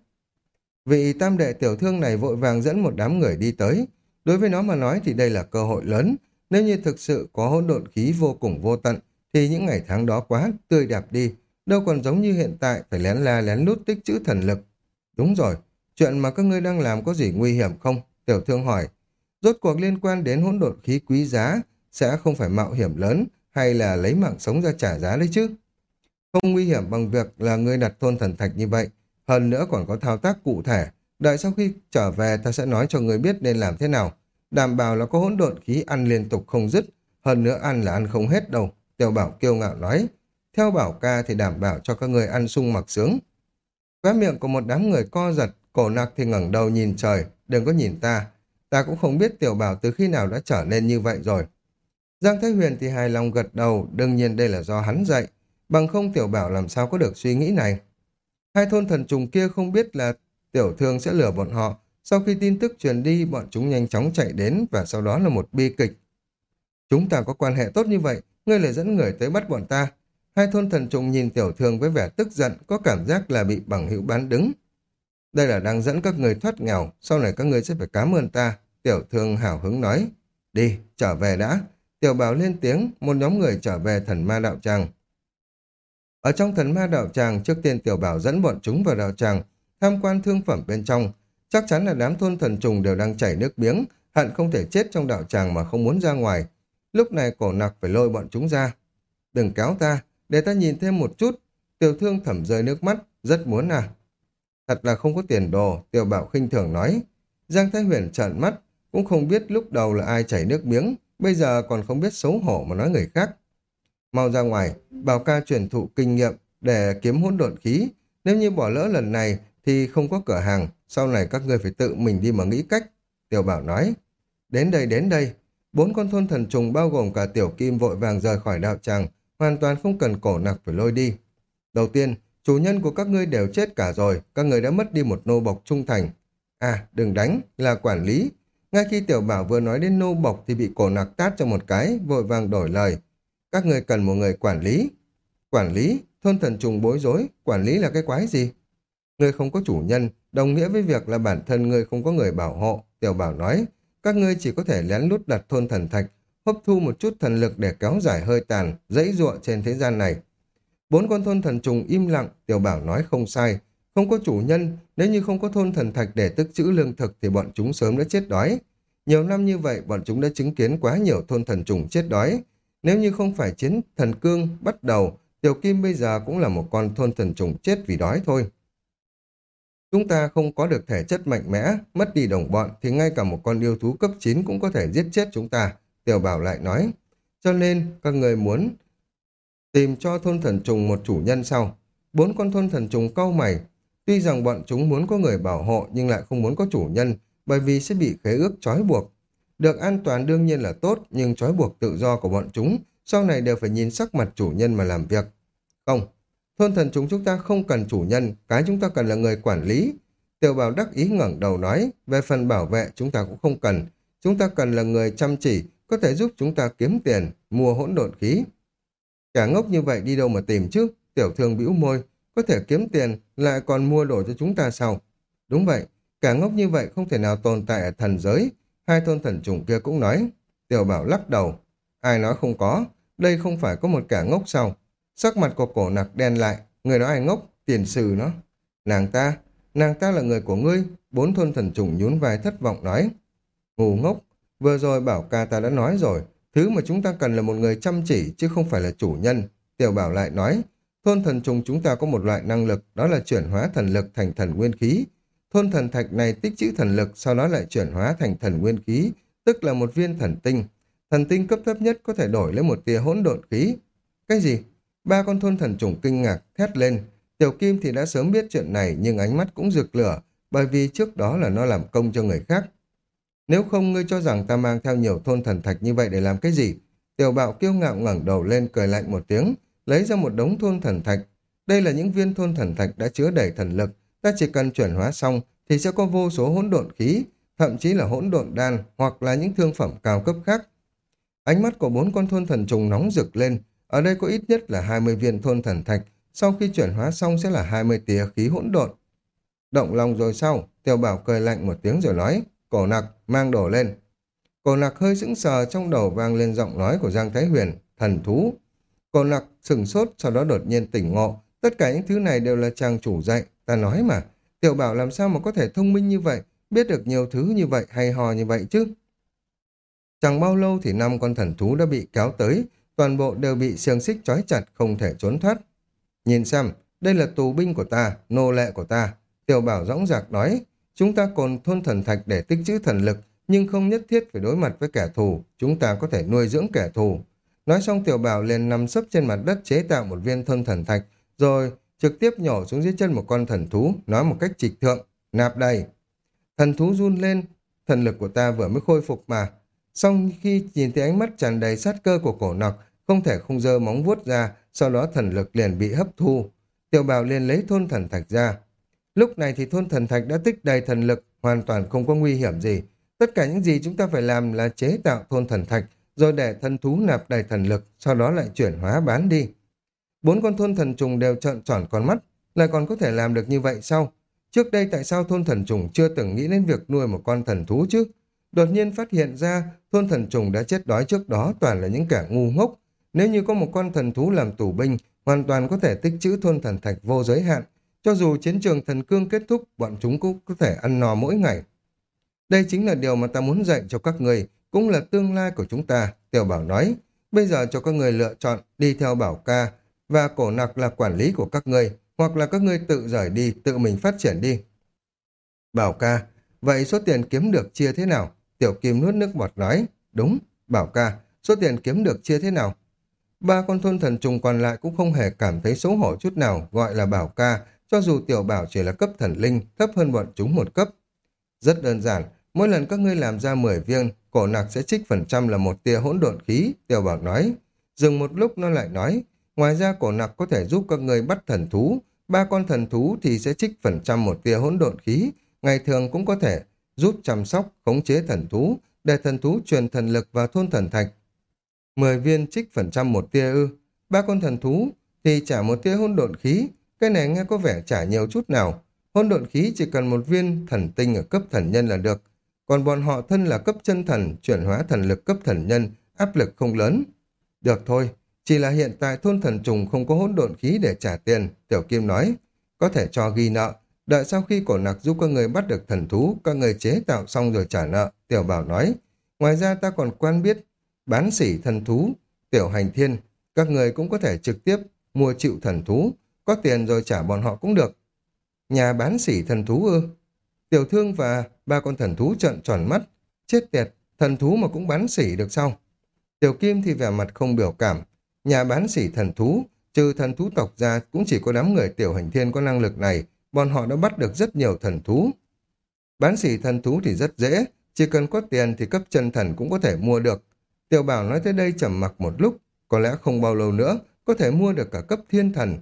Vị tam đệ tiểu thương này vội vàng dẫn một đám người đi tới. Đối với nó mà nói thì đây là cơ hội lớn. Nếu như thực sự có hỗn độn khí vô cùng vô tận, thì những ngày tháng đó quá tươi đẹp đi. Đâu còn giống như hiện tại phải lén la lén lút tích chữ thần lực. Đúng rồi, chuyện mà các ngươi đang làm có gì nguy hiểm không? Tiểu thương hỏi. Rốt cuộc liên quan đến hỗn độn khí quý giá sẽ không phải mạo hiểm lớn hay là lấy mạng sống ra trả giá đấy chứ? Không nguy hiểm bằng việc là ngươi đặt thôn thần thạch như vậy, hơn nữa còn có thao tác cụ thể. Đợi sau khi trở về ta sẽ nói cho ngươi biết nên làm thế nào. Đảm bảo là có hỗn độn khí ăn liên tục không dứt, hơn nữa ăn là ăn không hết đâu. Tiểu bảo kiêu ngạo nói, theo bảo ca thì đảm bảo cho các người ăn sung mặc sướng. Khóe miệng của một đám người co giật, cổ nặc thì ngẩng đầu nhìn trời, đừng có nhìn ta. ta cũng không biết tiểu bảo từ khi nào đã trở nên như vậy rồi. Giang Thái Huyền thì hài lòng gật đầu, đương nhiên đây là do hắn dạy, bằng không tiểu bảo làm sao có được suy nghĩ này. Hai thôn thần trùng kia không biết là tiểu thương sẽ lừa bọn họ, sau khi tin tức truyền đi, bọn chúng nhanh chóng chạy đến và sau đó là một bi kịch. Chúng ta có quan hệ tốt như vậy, ngươi lại dẫn người tới bắt bọn ta. Hai thôn thần trùng nhìn tiểu thương với vẻ tức giận, có cảm giác là bị bằng hữu bán đứng. Đây là đang dẫn các người thoát nghèo, sau này các người sẽ phải cảm ơn ta. Tiểu thương hào hứng nói. Đi, trở về đã. Tiểu bảo lên tiếng, một nhóm người trở về thần ma đạo tràng. Ở trong thần ma đạo tràng, trước tiên tiểu bảo dẫn bọn chúng vào đạo tràng, tham quan thương phẩm bên trong. Chắc chắn là đám thôn thần trùng đều đang chảy nước miếng, hận không thể chết trong đạo tràng mà không muốn ra ngoài. Lúc này cổ nặc phải lôi bọn chúng ra. Đừng kéo ta, để ta nhìn thêm một chút. Tiểu thương thẩm rơi nước mắt, rất muốn à. Thật là không có tiền đồ, tiểu bảo khinh thường nói. Giang Thái Huyền trợn mắt, cũng không biết lúc đầu là ai chảy nước miếng, bây giờ còn không biết xấu hổ mà nói người khác. Mau ra ngoài, bảo ca truyền thụ kinh nghiệm để kiếm hỗn độn khí. Nếu như bỏ lỡ lần này thì không có cửa hàng, sau này các ngươi phải tự mình đi mà nghĩ cách. Tiểu bảo nói, đến đây đến đây. Bốn con thôn thần trùng bao gồm cả tiểu kim vội vàng rời khỏi đạo tràng, hoàn toàn không cần cổ nặc phải lôi đi. Đầu tiên, chủ nhân của các ngươi đều chết cả rồi, các ngươi đã mất đi một nô bộc trung thành. À, đừng đánh, là quản lý. Ngay khi tiểu bảo vừa nói đến nô bộc thì bị cổ nặc tát cho một cái, vội vàng đổi lời. Các ngươi cần một người quản lý. Quản lý, thôn thần trùng bối rối, quản lý là cái quái gì? Ngươi không có chủ nhân, đồng nghĩa với việc là bản thân ngươi không có người bảo hộ. Tiểu bảo nói, các ngươi chỉ có thể lén lút đặt thôn thần thạch, hấp thu một chút thần lực để kéo dài hơi tàn, dãy ruộng trên thế gian này. Bốn con thôn thần trùng im lặng, tiểu bảo nói không sai. Không có chủ nhân, nếu như không có thôn thần thạch để tức trữ lương thực thì bọn chúng sớm đã chết đói. Nhiều năm như vậy, bọn chúng đã chứng kiến quá nhiều thôn thần trùng chết đói. Nếu như không phải chiến thần cương bắt đầu, tiểu kim bây giờ cũng là một con thôn thần trùng chết vì đói thôi. Chúng ta không có được thể chất mạnh mẽ, mất đi đồng bọn thì ngay cả một con yêu thú cấp 9 cũng có thể giết chết chúng ta. Tiểu bảo lại nói. Cho nên các người muốn tìm cho thôn thần trùng một chủ nhân sau. Bốn con thôn thần trùng cau mày. Tuy rằng bọn chúng muốn có người bảo hộ nhưng lại không muốn có chủ nhân bởi vì sẽ bị khế ước trói buộc. Được an toàn đương nhiên là tốt nhưng trói buộc tự do của bọn chúng sau này đều phải nhìn sắc mặt chủ nhân mà làm việc. Không, Thôn thần chúng chúng ta không cần chủ nhân, cái chúng ta cần là người quản lý. Tiểu bảo đắc ý ngẩng đầu nói, về phần bảo vệ chúng ta cũng không cần. Chúng ta cần là người chăm chỉ, có thể giúp chúng ta kiếm tiền, mua hỗn độn khí. Cả ngốc như vậy đi đâu mà tìm chứ? Tiểu thương bĩu môi, có thể kiếm tiền, lại còn mua đồ cho chúng ta sao? Đúng vậy, cả ngốc như vậy không thể nào tồn tại ở thần giới. Hai thôn thần trùng kia cũng nói. Tiểu bảo lắc đầu. Ai nói không có, đây không phải có một cả ngốc sao? Sắc mặt của cổ nặc đen lại, người nói ai ngốc, tiền sử nó. Nàng ta, nàng ta là người của ngươi, bốn thôn thần trùng nhún vai thất vọng nói. Ngu ngốc, vừa rồi bảo ca ta đã nói rồi, thứ mà chúng ta cần là một người chăm chỉ chứ không phải là chủ nhân. Tiểu bảo lại nói, thôn thần trùng chúng ta có một loại năng lực, đó là chuyển hóa thần lực thành thần nguyên khí. Thôn thần thạch này tích trữ thần lực, sau đó lại chuyển hóa thành thần nguyên khí, tức là một viên thần tinh. Thần tinh cấp thấp nhất có thể đổi lấy một tia hỗn độn khí. Cái gì? Ba con thôn thần trùng kinh ngạc, thét lên. Tiểu Kim thì đã sớm biết chuyện này nhưng ánh mắt cũng rực lửa, bởi vì trước đó là nó làm công cho người khác. Nếu không ngươi cho rằng ta mang theo nhiều thôn thần thạch như vậy để làm cái gì? Tiểu bạo kiêu ngạo ngẩng đầu lên cười lạnh một tiếng, lấy ra một đống thôn thần thạch. Đây là những viên thôn thần thạch đã chứa đầy thần lực, ta chỉ cần chuyển hóa xong thì sẽ có vô số hỗn độn khí, thậm chí là hỗn độn đan hoặc là những thương phẩm cao cấp khác. Ánh mắt của bốn con thôn thần trùng nóng rực lên, ở đây có ít nhất là 20 viên thôn thần thạch, sau khi chuyển hóa xong sẽ là 20 tía khí hỗn độn. Động lòng rồi sau, tiểu bảo cười lạnh một tiếng rồi nói, cổ nặc, mang đổ lên. Cổ nặc hơi sững sờ trong đầu vang lên giọng nói của Giang Thái Huyền, thần thú. Cổ nặc sừng sốt, sau đó đột nhiên tỉnh ngộ. Tất cả những thứ này đều là chàng chủ dạy, ta nói mà. Tiểu bảo làm sao mà có thể thông minh như vậy, biết được nhiều thứ như vậy hay hò như vậy chứ. Chẳng bao lâu thì năm con thần thú đã bị kéo tới, toàn bộ đều bị xiềng xích trói chặt không thể trốn thoát. Nhìn xem, đây là tù binh của ta, nô lệ của ta. Tiểu bảo dõng dạc nói, chúng ta còn thôn thần thạch để tích trữ thần lực, nhưng không nhất thiết phải đối mặt với kẻ thù, chúng ta có thể nuôi dưỡng kẻ thù. Nói xong tiểu bảo liền nằm sấp trên mặt đất chế tạo một viên thôn thần thạch, rồi trực tiếp nhổ xuống dưới chân một con thần thú, nói một cách trịch thượng, nạp đầy. Thần thú run lên, thần lực của ta vừa mới khôi phục mà. Xong khi nhìn thấy ánh mắt tràn đầy sát cơ của cổ nọc, không thể không dơ móng vuốt ra, sau đó thần lực liền bị hấp thu. Tiểu bào liền lấy thôn thần thạch ra. Lúc này thì thôn thần thạch đã tích đầy thần lực, hoàn toàn không có nguy hiểm gì. Tất cả những gì chúng ta phải làm là chế tạo thôn thần thạch, rồi để thần thú nạp đầy thần lực, sau đó lại chuyển hóa bán đi. Bốn con thôn thần trùng đều trợn tròn con mắt, lại còn có thể làm được như vậy sao? Trước đây tại sao thôn thần trùng chưa từng nghĩ đến việc nuôi một con thần thú chứ? Đột nhiên phát hiện ra thôn thần trùng đã chết đói trước đó toàn là những kẻ ngu ngốc. Nếu như có một con thần thú làm tù binh, hoàn toàn có thể tích trữ thôn thần thạch vô giới hạn. Cho dù chiến trường thần cương kết thúc, bọn chúng cũng có thể ăn no mỗi ngày. Đây chính là điều mà ta muốn dạy cho các người, cũng là tương lai của chúng ta, Tiểu Bảo nói. Bây giờ cho các người lựa chọn đi theo Bảo ca, và cổ nặc là quản lý của các người, hoặc là các ngươi tự rời đi, tự mình phát triển đi. Bảo ca, vậy số tiền kiếm được chia thế nào? Tiểu Kim nuốt nước bọt nói, đúng, Bảo ca, số tiền kiếm được chia thế nào? Ba con thôn thần trùng còn lại cũng không hề cảm thấy xấu hổ chút nào, gọi là Bảo ca, cho dù Tiểu Bảo chỉ là cấp thần linh, thấp hơn bọn chúng một cấp. Rất đơn giản, mỗi lần các ngươi làm ra 10 viên, cổ nạc sẽ trích phần trăm là một tia hỗn độn khí, Tiểu Bảo nói. Dừng một lúc nó lại nói, Ngoài ra cổ nạc có thể giúp các ngươi bắt thần thú, ba con thần thú thì sẽ trích phần trăm một tia hỗn độn khí, ngày thường cũng có thể giúp chăm sóc, khống chế thần thú, để thần thú truyền thần lực vào thôn thần thạch. Mười viên trích phần trăm một tia ư, ba con thần thú thì trả một tia hỗn độn khí, cái này nghe có vẻ trả nhiều chút nào. Hôn độn khí chỉ cần một viên thần tinh ở cấp thần nhân là được, còn bọn họ thân là cấp chân thần, chuyển hóa thần lực cấp thần nhân, áp lực không lớn. Được thôi, chỉ là hiện tại thôn thần trùng không có hỗn độn khí để trả tiền, Tiểu Kim nói. Có thể cho ghi nợ, đợi sau khi cổ nặc giúp các người bắt được thần thú, các người chế tạo xong rồi trả nợ, Tiểu Bảo nói. Ngoài ra ta còn quan biết, bán sỉ thần thú, Tiểu Hành Thiên, các người cũng có thể trực tiếp mua chịu thần thú, có tiền rồi trả bọn họ cũng được. Nhà bán sỉ thần thú ư? Tiểu Thương và ba con thần thú trợn tròn mắt, chết tiệt, thần thú mà cũng bán sỉ được sao? Tiểu Kim thì vẻ mặt không biểu cảm, Nhà bán sỉ thần thú, trừ thần thú tộc ra cũng chỉ có đám người tiểu hành thiên có năng lực này, bọn họ đã bắt được rất nhiều thần thú. Bán sỉ thần thú thì rất dễ, chỉ cần có tiền thì cấp chân thần cũng có thể mua được. Tiểu bảo nói tới đây trầm mặc một lúc, có lẽ không bao lâu nữa có thể mua được cả cấp thiên thần.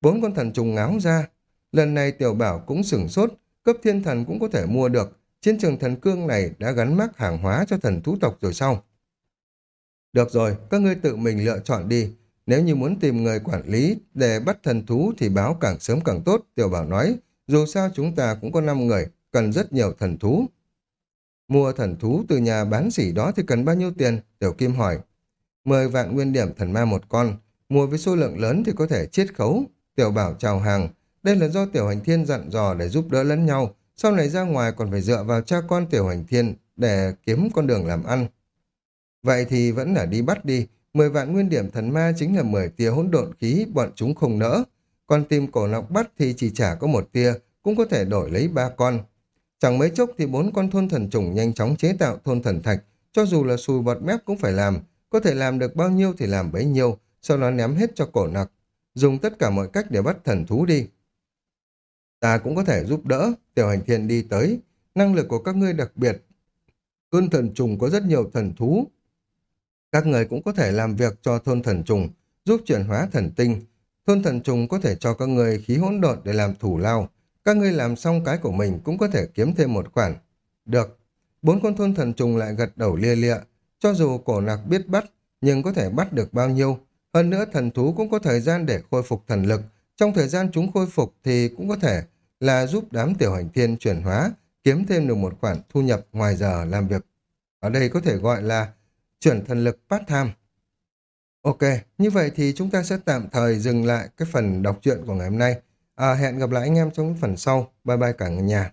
Bốn con thần trùng ngáo ra, lần này tiểu bảo cũng sửng sốt, cấp thiên thần cũng có thể mua được. Chiến trường thần cương này đã gắn mác hàng hóa cho thần thú tộc rồi sau Được rồi, các ngươi tự mình lựa chọn đi. Nếu như muốn tìm người quản lý để bắt thần thú thì báo càng sớm càng tốt, Tiểu Bảo nói. Dù sao chúng ta cũng có 5 người, cần rất nhiều thần thú. Mua thần thú từ nhà bán sỉ đó thì cần bao nhiêu tiền? Tiểu Kim hỏi. 10 vạn nguyên điểm thần ma một con, mua với số lượng lớn thì có thể chiết khấu. Tiểu Bảo chào hàng. Đây là do Tiểu Hành Thiên dặn dò để giúp đỡ lẫn nhau. Sau này ra ngoài còn phải dựa vào cha con Tiểu Hành Thiên để kiếm con đường làm ăn. Vậy thì vẫn là đi bắt đi, 10 vạn nguyên điểm thần ma chính là 10 tia hỗn độn khí, bọn chúng không nỡ. Còn tìm cổ nọc bắt thì chỉ trả có một tia, cũng có thể đổi lấy ba con. Chẳng mấy chốc thì bốn con thôn thần trùng nhanh chóng chế tạo thôn thần thạch, cho dù là xùi bọt mép cũng phải làm, có thể làm được bao nhiêu thì làm bấy nhiêu, sau đó ném hết cho cổ nặc, dùng tất cả mọi cách để bắt thần thú đi. Ta cũng có thể giúp đỡ, tiểu hành thiên đi tới, năng lực của các ngươi đặc biệt. Cơn thần trùng có rất nhiều thần thú, các người cũng có thể làm việc cho thôn thần trùng, giúp chuyển hóa thần tinh. Thôn thần trùng có thể cho các người khí hỗn độn để làm thủ lao. Các ngươi làm xong cái của mình cũng có thể kiếm thêm một khoản. Được. Bốn con thôn thần trùng lại gật đầu lia lịa. Cho dù cổ nạc biết bắt, nhưng có thể bắt được bao nhiêu. Hơn nữa thần thú cũng có thời gian để khôi phục thần lực. Trong thời gian chúng khôi phục thì cũng có thể là giúp đám tiểu hành thiên chuyển hóa, kiếm thêm được một khoản thu nhập ngoài giờ làm việc. Ở đây có thể gọi là chuyển thần lực part time. Ok, như vậy thì chúng ta sẽ tạm thời dừng lại cái phần đọc truyện của ngày hôm nay. À, hẹn gặp lại anh em trong phần sau. Bye bye cả nhà.